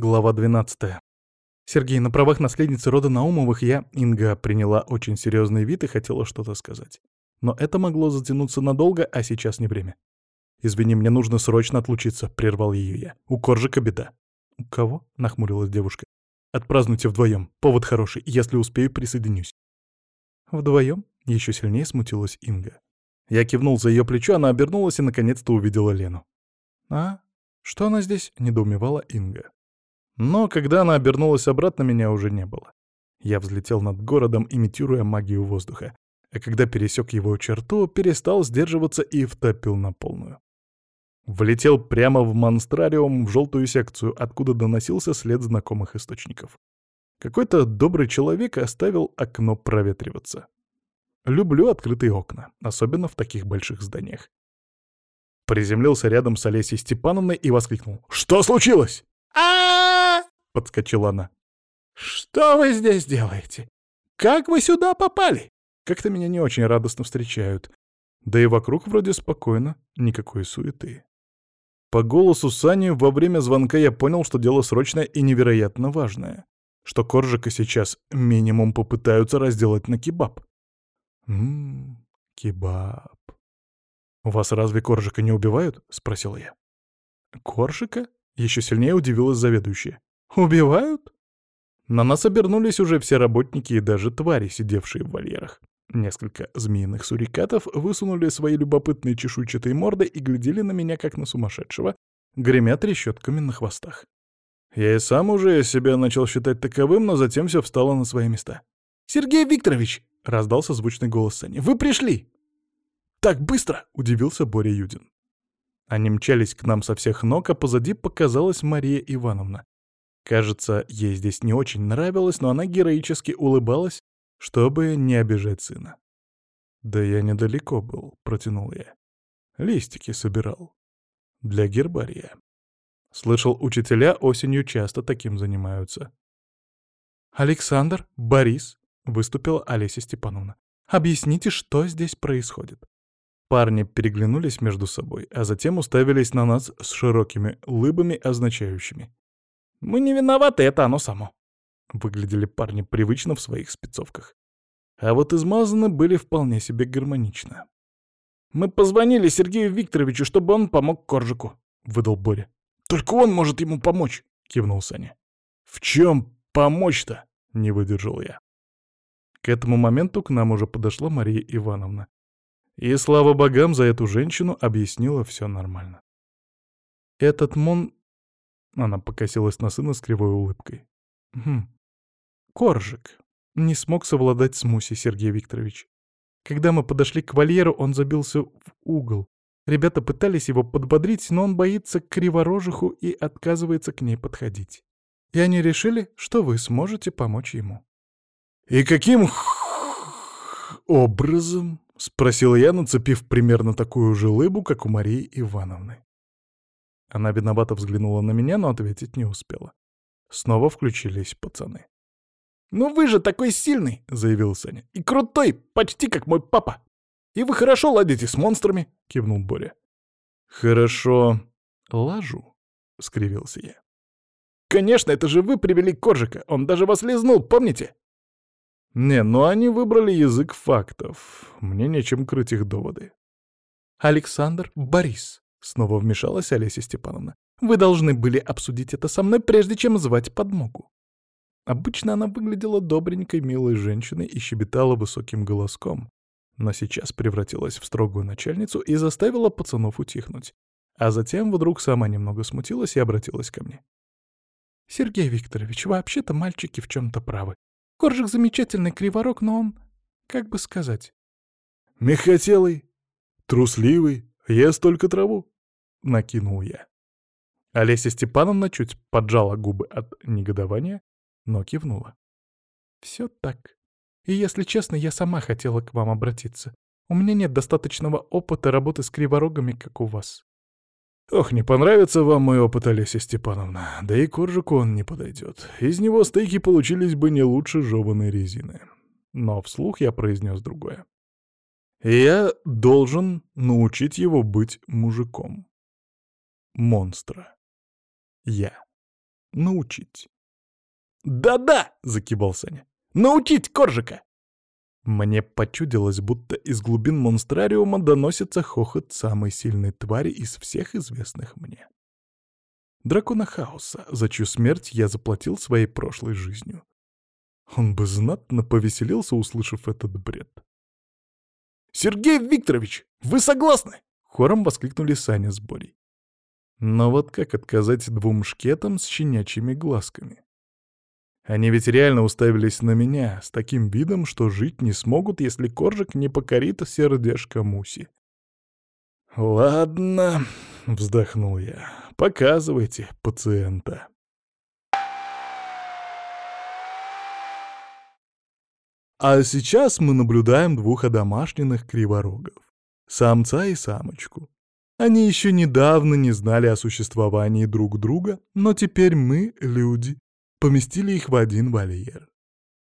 Глава 12. Сергей, на правах наследницы рода Наумовых я, Инга, приняла очень серьезный вид и хотела что-то сказать. Но это могло затянуться надолго, а сейчас не время. «Извини, мне нужно срочно отлучиться», — прервал ее я. «У Коржика беда». «У кого?» — нахмурилась девушка. «Отпразднуйте вдвоем. Повод хороший. Если успею, присоединюсь». «Вдвоем?» — еще сильнее смутилась Инга. Я кивнул за ее плечо, она обернулась и наконец-то увидела Лену. «А? Что она здесь?» — недоумевала Инга. Но когда она обернулась обратно, меня уже не было. Я взлетел над городом, имитируя магию воздуха, а когда пересек его черту, перестал сдерживаться и втопил на полную. Влетел прямо в монстрариум, в желтую секцию, откуда доносился след знакомых источников. Какой-то добрый человек оставил окно проветриваться. Люблю открытые окна, особенно в таких больших зданиях. Приземлился рядом с Олесей Степановной и воскликнул. «Что случилось?» а — подскочила она. «Что вы здесь делаете? Как вы сюда попали?» Как-то меня не очень радостно встречают. Да и вокруг вроде спокойно, никакой суеты. По голосу Сани во время звонка я понял, что дело срочное и невероятно важное. Что Коржика сейчас минимум попытаются разделать на кебаб. Ммм, кебаб. «У вас разве Коржика не убивают?» — спросил я. «Коржика?» Еще сильнее удивилась заведующая. «Убивают?» На нас обернулись уже все работники и даже твари, сидевшие в вольерах. Несколько змеиных сурикатов высунули свои любопытные чешуйчатые морды и глядели на меня, как на сумасшедшего, гремя трещотками на хвостах. Я и сам уже себя начал считать таковым, но затем все встало на свои места. «Сергей Викторович!» — раздался звучный голос Сани. «Вы пришли!» «Так быстро!» — удивился Боря Юдин. Они мчались к нам со всех ног, а позади показалась Мария Ивановна. Кажется, ей здесь не очень нравилось, но она героически улыбалась, чтобы не обижать сына. «Да я недалеко был», — протянул я. «Листики собирал. Для гербария». Слышал, учителя осенью часто таким занимаются. «Александр, Борис», — выступила Олеся Степановна. «Объясните, что здесь происходит?» Парни переглянулись между собой, а затем уставились на нас с широкими лыбами, означающими. «Мы не виноваты, это оно само». Выглядели парни привычно в своих спецовках. А вот измазаны были вполне себе гармонично. «Мы позвонили Сергею Викторовичу, чтобы он помог Коржику», — выдал Боря. «Только он может ему помочь», — кивнул Саня. «В чем помочь-то?» — не выдержал я. К этому моменту к нам уже подошла Мария Ивановна. И слава богам, за эту женщину объяснила все нормально. Этот мон... Она покосилась на сына с кривой улыбкой. Хм. Коржик. Не смог совладать с Мусей, Сергей Викторович. Когда мы подошли к вольеру, он забился в угол. Ребята пытались его подбодрить, но он боится криворожиху и отказывается к ней подходить. И они решили, что вы сможете помочь ему. «И каким образом?» — спросил я, нацепив примерно такую же лыбу, как у Марии Ивановны. Она виновато взглянула на меня, но ответить не успела. Снова включились пацаны. «Ну вы же такой сильный!» — заявил Саня. «И крутой, почти как мой папа! И вы хорошо ладите с монстрами!» — кивнул Боря. «Хорошо лажу», — скривился я. «Конечно, это же вы привели Коржика, он даже вас лизнул, помните?» Не, ну они выбрали язык фактов. Мне нечем крыть их доводы. «Александр, Борис», — снова вмешалась Олеся Степановна. «Вы должны были обсудить это со мной, прежде чем звать подмогу». Обычно она выглядела добренькой, милой женщиной и щебетала высоким голоском, но сейчас превратилась в строгую начальницу и заставила пацанов утихнуть. А затем вдруг сама немного смутилась и обратилась ко мне. «Сергей Викторович, вообще-то мальчики в чем-то правы. Коржик замечательный криворог, но он... как бы сказать... «Мягкотелый, трусливый, ест только траву», — накинул я. Олеся Степановна чуть поджала губы от негодования, но кивнула. «Все так. И если честно, я сама хотела к вам обратиться. У меня нет достаточного опыта работы с криворогами, как у вас. Ох, не понравится вам мой опыт, Олеся Степановна. Да и коржику он не подойдет. Из него стейки получились бы не лучше жеванной резины. Но вслух я произнес другое. Я должен научить его быть мужиком. Монстра. Я. научить. «Да-да!» — закивал Саня. «Научить Коржика!» Мне почудилось, будто из глубин монстрариума доносится хохот самой сильной твари из всех известных мне. Дракона Хаоса, за чью смерть я заплатил своей прошлой жизнью. Он бы знатно повеселился, услышав этот бред. «Сергей Викторович, вы согласны?» — хором воскликнули Саня с Борей. Но вот как отказать двум шкетам с щенячьими глазками? Они ведь реально уставились на меня с таким видом, что жить не смогут, если Коржик не покорит сердечко Муси. «Ладно», — вздохнул я, — «показывайте пациента». А сейчас мы наблюдаем двух одомашненных криворогов. Самца и самочку. Они еще недавно не знали о существовании друг друга, но теперь мы, люди, поместили их в один вольер.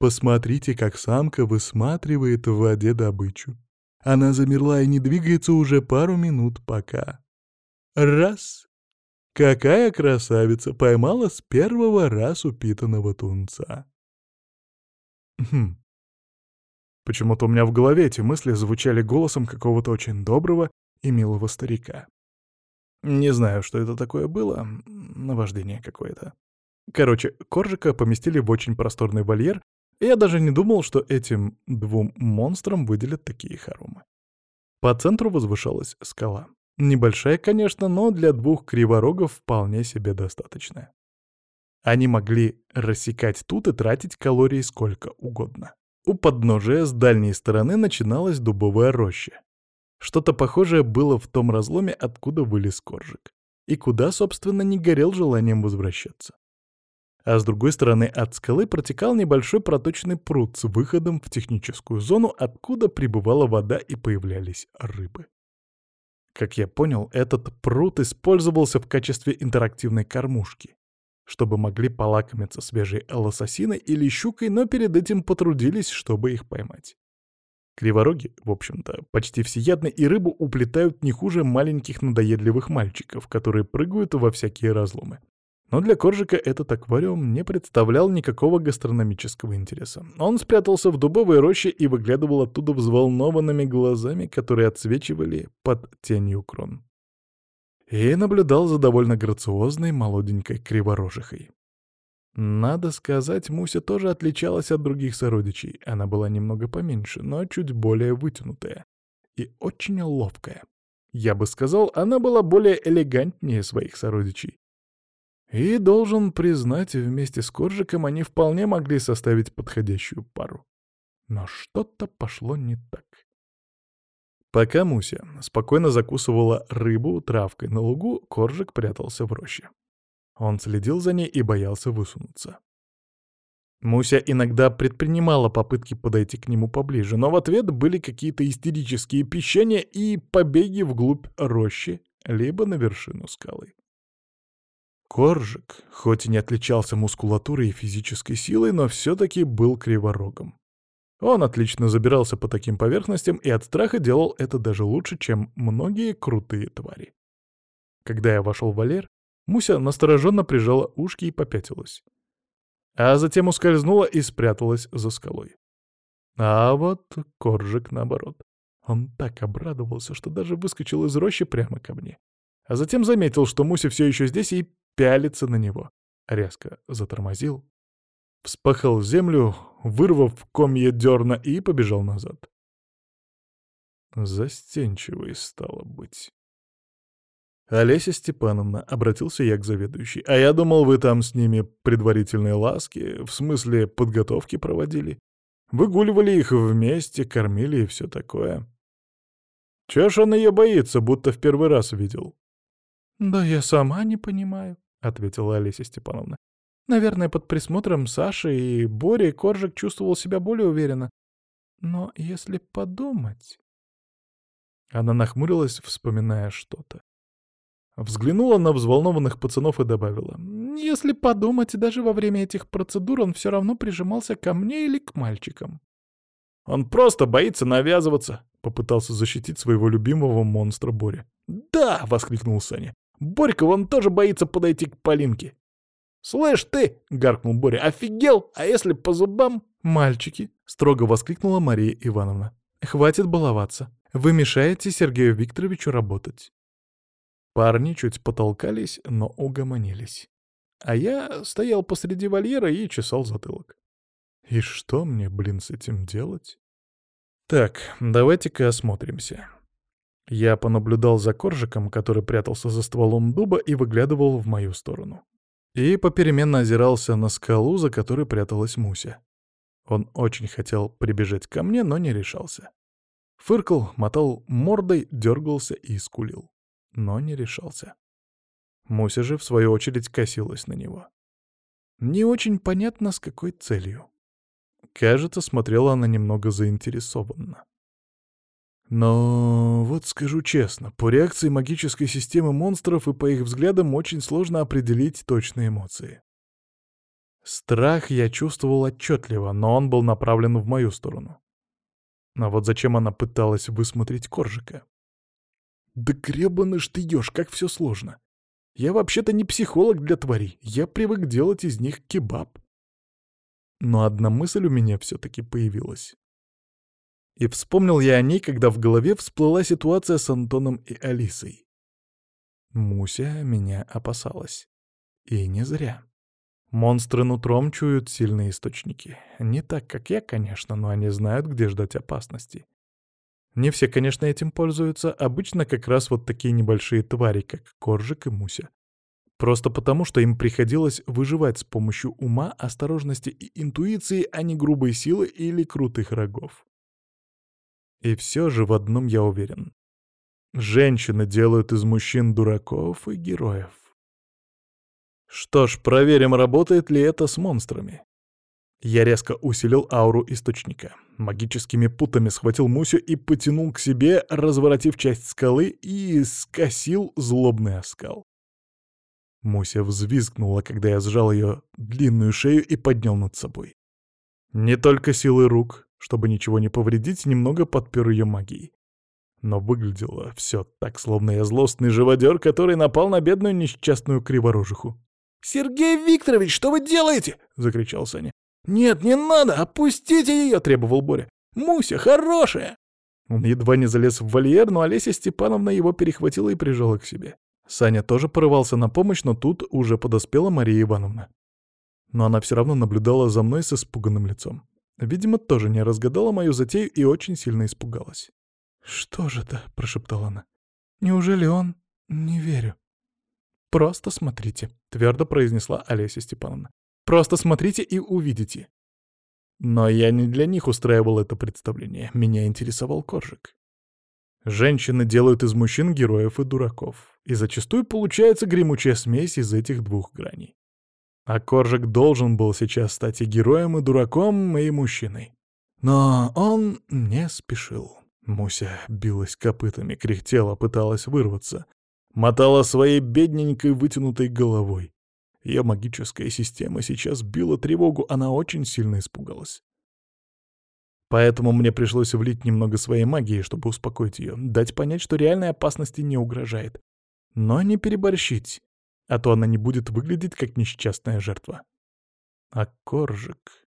Посмотрите, как самка высматривает в воде добычу. Она замерла и не двигается уже пару минут пока. Раз. Какая красавица поймала с первого раз упитанного тунца. Хм. Почему-то у меня в голове эти мысли звучали голосом какого-то очень доброго и милого старика. Не знаю, что это такое было, наваждение какое-то. Короче, Коржика поместили в очень просторный вольер, и я даже не думал, что этим двум монстрам выделят такие хоромы. По центру возвышалась скала. Небольшая, конечно, но для двух криворогов вполне себе достаточная. Они могли рассекать тут и тратить калории сколько угодно. У подножия с дальней стороны начиналась дубовая роща. Что-то похожее было в том разломе, откуда вылез коржик. И куда, собственно, не горел желанием возвращаться а с другой стороны от скалы протекал небольшой проточный пруд с выходом в техническую зону, откуда прибывала вода и появлялись рыбы. Как я понял, этот пруд использовался в качестве интерактивной кормушки, чтобы могли полакомиться свежей лососиной или щукой, но перед этим потрудились, чтобы их поймать. Кривороги, в общем-то, почти всеядны и рыбу уплетают не хуже маленьких надоедливых мальчиков, которые прыгают во всякие разломы. Но для Коржика этот аквариум не представлял никакого гастрономического интереса. Он спрятался в дубовой роще и выглядывал оттуда взволнованными глазами, которые отсвечивали под тенью крон. И наблюдал за довольно грациозной молоденькой криворожихой. Надо сказать, Муся тоже отличалась от других сородичей. Она была немного поменьше, но чуть более вытянутая. И очень ловкая. Я бы сказал, она была более элегантнее своих сородичей. И, должен признать, вместе с Коржиком они вполне могли составить подходящую пару. Но что-то пошло не так. Пока Муся спокойно закусывала рыбу травкой на лугу, Коржик прятался в роще. Он следил за ней и боялся высунуться. Муся иногда предпринимала попытки подойти к нему поближе, но в ответ были какие-то истерические пищания и побеги вглубь рощи, либо на вершину скалы. Коржик, хоть и не отличался мускулатурой и физической силой, но все-таки был криворогом. Он отлично забирался по таким поверхностям и от страха делал это даже лучше, чем многие крутые твари. Когда я вошел в вольер, Муся настороженно прижала ушки и попятилась. А затем ускользнула и спряталась за скалой. А вот Коржик наоборот. Он так обрадовался, что даже выскочил из рощи прямо ко мне. А затем заметил, что Муся все еще здесь, и пялится на него. Резко затормозил, вспахал землю, вырвав комья дерна и побежал назад. Застенчивый стало быть. «Олеся Степановна», — обратился я к заведующей, — «а я думал, вы там с ними предварительные ласки, в смысле подготовки проводили. Выгуливали их вместе, кормили и все такое». Чего ж он ее боится, будто в первый раз видел? «Да я сама не понимаю», — ответила Олеся Степановна. «Наверное, под присмотром Саши и Бори Коржик чувствовал себя более уверенно. Но если подумать...» Она нахмурилась, вспоминая что-то. Взглянула на взволнованных пацанов и добавила. «Если подумать, даже во время этих процедур он все равно прижимался ко мне или к мальчикам». «Он просто боится навязываться», — попытался защитить своего любимого монстра Боря. «Да!» — воскликнул Саня. Борька вон тоже боится подойти к Полинке. «Слышь ты!» — гаркнул Боря. «Офигел! А если по зубам?» «Мальчики!» — строго воскликнула Мария Ивановна. «Хватит баловаться. Вы мешаете Сергею Викторовичу работать». Парни чуть потолкались, но угомонились. А я стоял посреди вольера и чесал затылок. И что мне, блин, с этим делать? Так, давайте-ка осмотримся. Я понаблюдал за коржиком, который прятался за стволом дуба и выглядывал в мою сторону. И попеременно озирался на скалу, за которой пряталась Муся. Он очень хотел прибежать ко мне, но не решался. Фыркал, мотал мордой, дергался и скулил. Но не решался. Муся же, в свою очередь, косилась на него. Не очень понятно, с какой целью. Кажется, смотрела она немного заинтересованно. Но вот скажу честно, по реакции магической системы монстров и по их взглядам очень сложно определить точные эмоции. Страх я чувствовал отчетливо, но он был направлен в мою сторону. А вот зачем она пыталась высмотреть Коржика? Да гребаный ж ты ешь, как все сложно. Я вообще-то не психолог для тварей, я привык делать из них кебаб. Но одна мысль у меня все-таки появилась. И вспомнил я о ней, когда в голове всплыла ситуация с Антоном и Алисой. Муся меня опасалась. И не зря. Монстры нутром чуют сильные источники. Не так, как я, конечно, но они знают, где ждать опасности. Не все, конечно, этим пользуются. Обычно как раз вот такие небольшие твари, как Коржик и Муся. Просто потому, что им приходилось выживать с помощью ума, осторожности и интуиции, а не грубой силы или крутых рогов. И все же в одном я уверен. Женщины делают из мужчин дураков и героев. Что ж, проверим, работает ли это с монстрами. Я резко усилил ауру источника. Магическими путами схватил Мусю и потянул к себе, разворотив часть скалы и скосил злобный оскал. Муся взвизгнула, когда я сжал ее длинную шею и поднял над собой. Не только силой рук, чтобы ничего не повредить, немного подпер ее магией. Но выглядело все так, словно я злостный живодер, который напал на бедную несчастную криворожиху. «Сергей Викторович, что вы делаете?» — закричал Саня. «Нет, не надо! Опустите ее!» — требовал Боря. «Муся хорошая!» Он едва не залез в вольер, но Олеся Степановна его перехватила и прижала к себе. Саня тоже порывался на помощь, но тут уже подоспела Мария Ивановна. Но она все равно наблюдала за мной с испуганным лицом. Видимо, тоже не разгадала мою затею и очень сильно испугалась. «Что же это?» — прошептала она. «Неужели он? Не верю». «Просто смотрите», — твердо произнесла Олеся Степановна. «Просто смотрите и увидите». Но я не для них устраивал это представление. Меня интересовал Коржик. Женщины делают из мужчин героев и дураков. И зачастую получается гремучая смесь из этих двух граней. А Коржик должен был сейчас стать и героем, и дураком, и мужчиной. Но он не спешил. Муся билась копытами, кряхтела, пыталась вырваться. Мотала своей бедненькой вытянутой головой. Ее магическая система сейчас била тревогу, она очень сильно испугалась. Поэтому мне пришлось влить немного своей магии, чтобы успокоить ее, дать понять, что реальной опасности не угрожает. Но не переборщить а то она не будет выглядеть как несчастная жертва. А Коржик...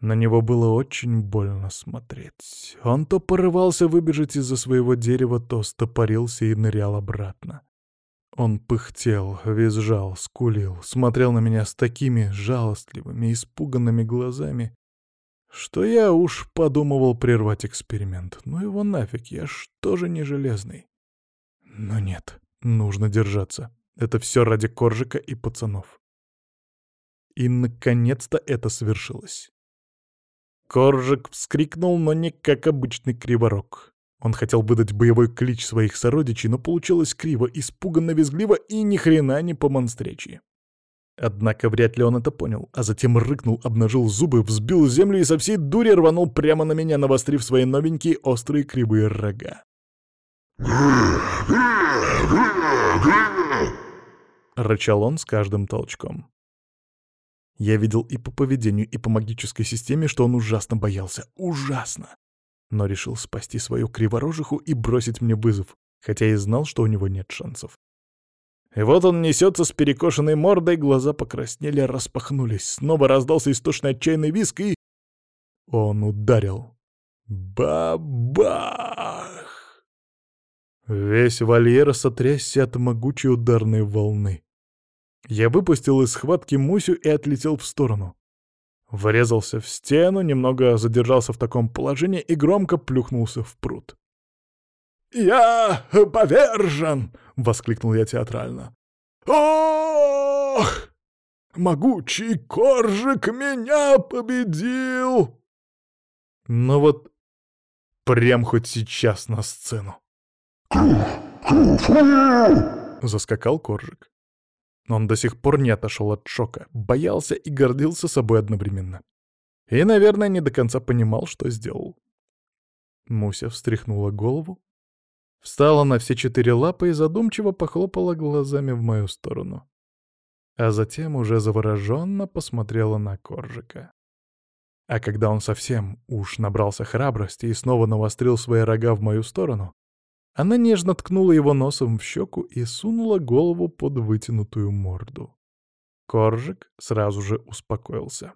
На него было очень больно смотреть. Он то порывался выбежать из-за своего дерева, то стопорился и нырял обратно. Он пыхтел, визжал, скулил, смотрел на меня с такими жалостливыми, испуганными глазами, что я уж подумывал прервать эксперимент. Ну его нафиг, я ж тоже не железный. Но нет, нужно держаться. Это все ради Коржика и пацанов. И, наконец-то, это свершилось. Коржик вскрикнул, но не как обычный криворог. Он хотел выдать боевой клич своих сородичей, но получилось криво, испуганно-визгливо и ни хрена не по-монстречьи. Однако вряд ли он это понял, а затем рыкнул, обнажил зубы, взбил землю и со всей дури рванул прямо на меня, навострив свои новенькие острые кривые рога. Рычал он с каждым толчком. Я видел и по поведению, и по магической системе, что он ужасно боялся. Ужасно! Но решил спасти свою криворожиху и бросить мне вызов, хотя и знал, что у него нет шансов. И вот он несется с перекошенной мордой, глаза покраснели, распахнулись. Снова раздался истошный отчаянный виск, и... Он ударил. Бабах! Весь вольер сотрясся от могучей ударной волны. Я выпустил из схватки Мусю и отлетел в сторону. Врезался в стену, немного задержался в таком положении и громко плюхнулся в пруд. «Я повержен!» — воскликнул я театрально. «Ох! Могучий коржик меня победил!» Ну вот прям хоть сейчас на сцену. Заскакал коржик. Он до сих пор не отошел от шока, боялся и гордился собой одновременно. И, наверное, не до конца понимал, что сделал. Муся встряхнула голову, встала на все четыре лапы и задумчиво похлопала глазами в мою сторону. А затем уже завороженно посмотрела на Коржика. А когда он совсем уж набрался храбрости и снова навострил свои рога в мою сторону, она нежно ткнула его носом в щеку и сунула голову под вытянутую морду. Коржик сразу же успокоился.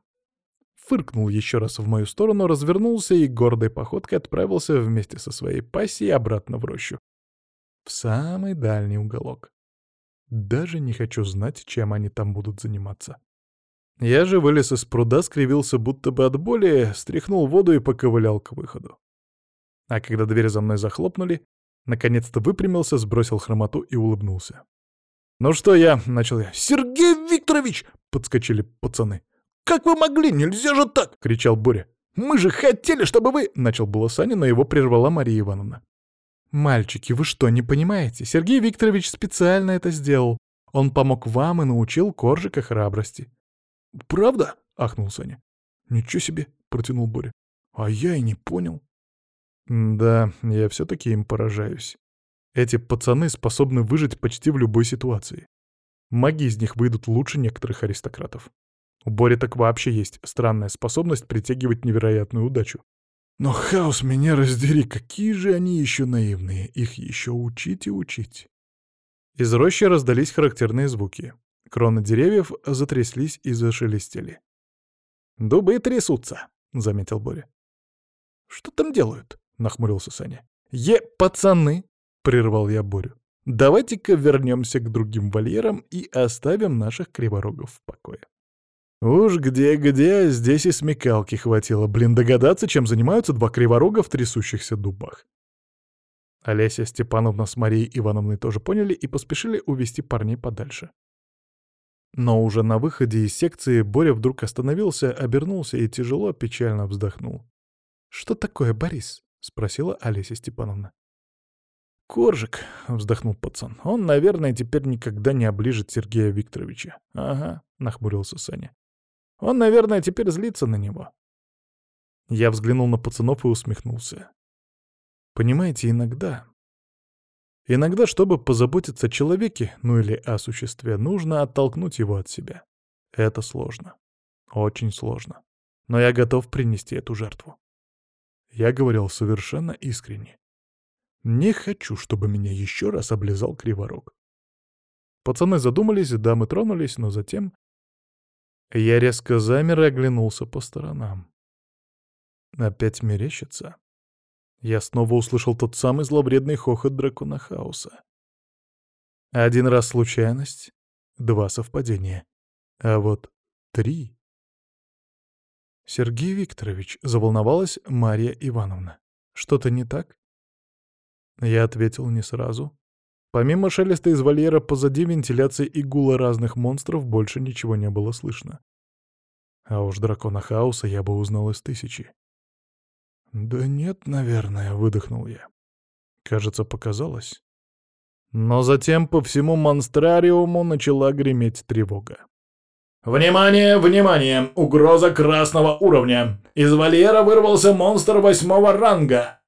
Фыркнул еще раз в мою сторону, развернулся и гордой походкой отправился вместе со своей пассией обратно в рощу. В самый дальний уголок. Даже не хочу знать, чем они там будут заниматься. Я же вылез из пруда, скривился будто бы от боли, стряхнул воду и поковылял к выходу. А когда дверь за мной захлопнули, наконец-то выпрямился, сбросил хромоту и улыбнулся. «Ну что я?» — начал я. «Сергей Викторович!» — подскочили пацаны. «Как вы могли? Нельзя же так!» — кричал Боря. «Мы же хотели, чтобы вы...» — начал было Саня, но его прервала Мария Ивановна. «Мальчики, вы что, не понимаете? Сергей Викторович специально это сделал. Он помог вам и научил Коржика храбрости. «Правда?» — ахнул Саня. «Ничего себе!» — протянул Боря. «А я и не понял». «Да, я все-таки им поражаюсь. Эти пацаны способны выжить почти в любой ситуации. Маги из них выйдут лучше некоторых аристократов. У Бори так вообще есть странная способность притягивать невероятную удачу. Но хаос меня раздери, какие же они еще наивные, их еще учить и учить. Из рощи раздались характерные звуки. Кроны деревьев затряслись и зашелестели. «Дубы трясутся», — заметил Боря. «Что там делают?» — нахмурился Саня. «Е, пацаны!» — прервал я Борю. «Давайте-ка вернемся к другим вольерам и оставим наших криворогов в покое». Уж где-где, здесь и смекалки хватило, блин, догадаться, чем занимаются два криворога в трясущихся дубах. Олеся Степановна с Марией Ивановной тоже поняли и поспешили увести парней подальше. Но уже на выходе из секции Боря вдруг остановился, обернулся и тяжело, печально вздохнул. «Что такое, Борис?» — спросила Олеся Степановна. «Коржик», — вздохнул пацан, — «он, наверное, теперь никогда не оближет Сергея Викторовича». «Ага», — нахмурился Саня. «Он, наверное, теперь злится на него». Я взглянул на пацанов и усмехнулся. «Понимаете, иногда Иногда, чтобы позаботиться о человеке, ну или о существе, нужно оттолкнуть его от себя. Это сложно. Очень сложно. Но я готов принести эту жертву. Я говорил совершенно искренне. Не хочу, чтобы меня еще раз облизал криворог. Пацаны задумались, дамы тронулись, но затем... Я резко замер и оглянулся по сторонам. Опять мерещится? я снова услышал тот самый зловредный хохот дракона хаоса. Один раз случайность, два совпадения, а вот три... Сергей Викторович, заволновалась Марья Ивановна. Что-то не так? Я ответил не сразу. Помимо шелеста из вольера позади вентиляции и гула разных монстров больше ничего не было слышно. А уж дракона хаоса я бы узнал из тысячи. «Да нет, наверное», — выдохнул я. Кажется, показалось. Но затем по всему монстрариуму начала греметь тревога. «Внимание, внимание! Угроза красного уровня! Из вольера вырвался монстр восьмого ранга!